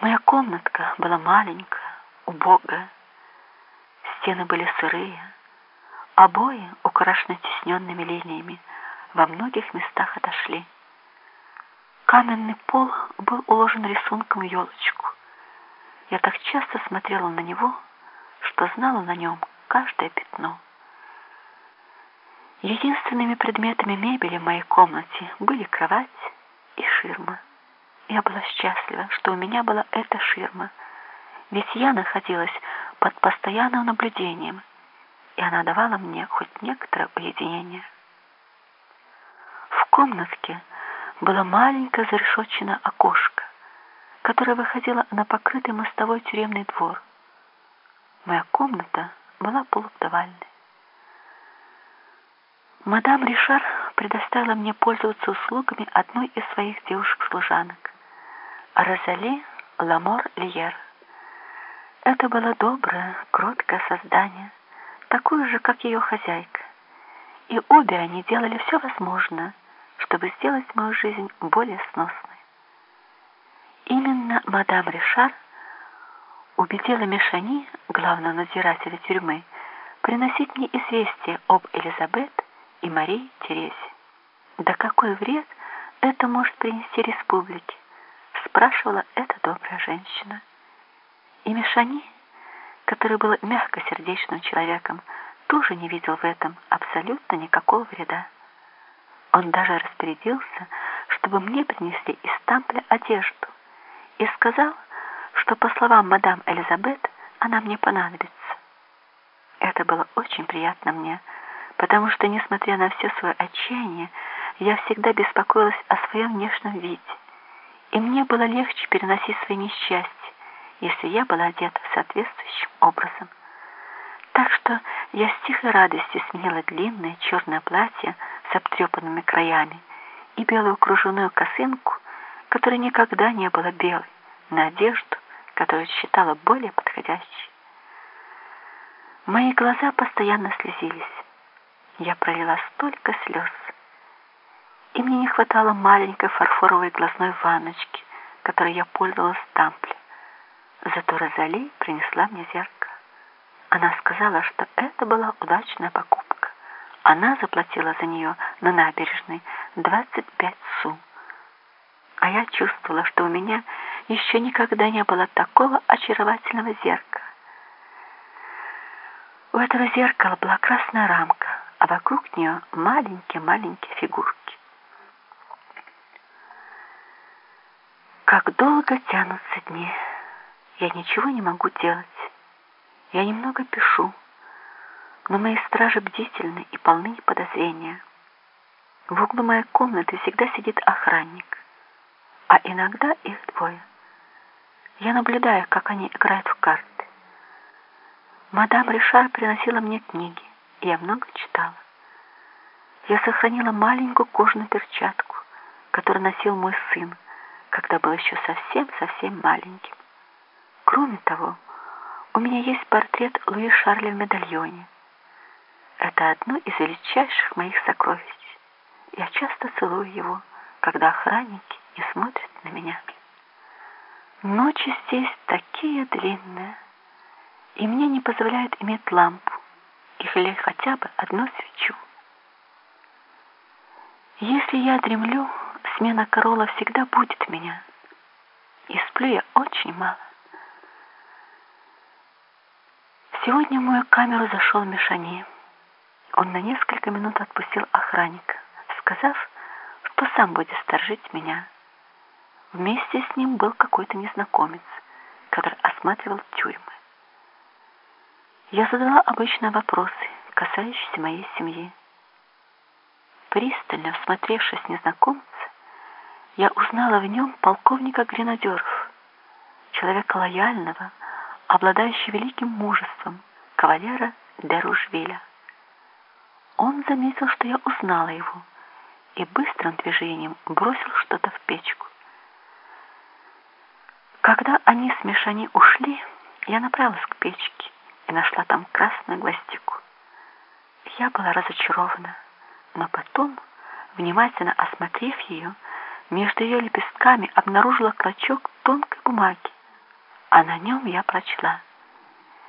Моя комнатка была маленькая, убогая. Стены были сырые, обои, украшены тесненными линиями, во многих местах отошли. Каменный пол был уложен рисунком елочку. Я так часто смотрела на него, что знала на нем каждое пятно. Единственными предметами мебели в моей комнате были кровать и ширма. Я была счастлива, что у меня была эта ширма, ведь я находилась под постоянным наблюдением, и она давала мне хоть некоторое уединение. В комнатке было маленькое зарешетченное окошко, которое выходило на покрытый мостовой тюремный двор. Моя комната была полуподвальной. Мадам Ришар предоставила мне пользоваться услугами одной из своих девушек-служанок, Розали Ламорлиер. Это было доброе, кроткое создание, такое же, как ее хозяйка. И обе они делали все возможное, чтобы сделать мою жизнь более сносной. Именно мадам Ришар убедила Мишони, главного надзирателя тюрьмы, приносить мне известие об Элизабет и Марии Терезе. Да какой вред это может принести республике? Спрашивала эта добрая женщина. И Мишани, который был мягкосердечным человеком, тоже не видел в этом абсолютно никакого вреда. Он даже распорядился, чтобы мне принесли из Тампля одежду, и сказал, что, по словам мадам Элизабет, она мне понадобится. Это было очень приятно мне, потому что, несмотря на все свое отчаяние, я всегда беспокоилась о своем внешнем виде, и мне было легче переносить свои несчастья, если я была одета соответствующим образом. Так что я с тихой радостью сменила длинное черное платье с обтрепанными краями и белую кружевную косынку, которая никогда не была белой, на одежду, которую считала более подходящей. Мои глаза постоянно слезились. Я пролила столько слез. И мне не хватало маленькой фарфоровой глазной ванночки, которой я пользовалась в тампле. Зато Розали принесла мне зеркало. Она сказала, что это была удачная покупка. Она заплатила за нее на набережной 25 су. А я чувствовала, что у меня еще никогда не было такого очаровательного зеркала. У этого зеркала была красная рамка, а вокруг нее маленькие-маленькие фигурки. Как долго тянутся дни. Я ничего не могу делать. Я немного пишу, но мои стражи бдительны и полны подозрения. В углу моей комнаты всегда сидит охранник, а иногда их двое. Я наблюдаю, как они играют в карты. Мадам Ришар приносила мне книги, и я много читала. Я сохранила маленькую кожаную перчатку, которую носил мой сын, когда был еще совсем-совсем маленьким. Кроме того, у меня есть портрет Луи Шарля в медальоне. Это одно из величайших моих сокровищ. Я часто целую его, когда охранники не смотрят на меня. Ночи здесь такие длинные, и мне не позволяют иметь лампу или хотя бы одну свечу. Если я дремлю, смена корола всегда будет меня, и сплю я очень мало. Сегодня в мою камеру зашел Мишани. Он на несколько минут отпустил охранника, сказав, что сам будет сторожить меня. Вместе с ним был какой-то незнакомец, который осматривал тюрьмы. Я задала обычные вопросы, касающиеся моей семьи. Пристально всмотревшись незнакомца, я узнала в нем полковника гренадеров, человека лояльного, обладающего великим мужеством, кавалера Деружвиля. Он заметил, что я узнала его, и быстрым движением бросил что-то в печку. Когда они с Мишани ушли, я направилась к печке и нашла там красную гвоздику. Я была разочарована, но потом, внимательно осмотрев ее, между ее лепестками обнаружила клочок тонкой бумаги, а на нем я прочла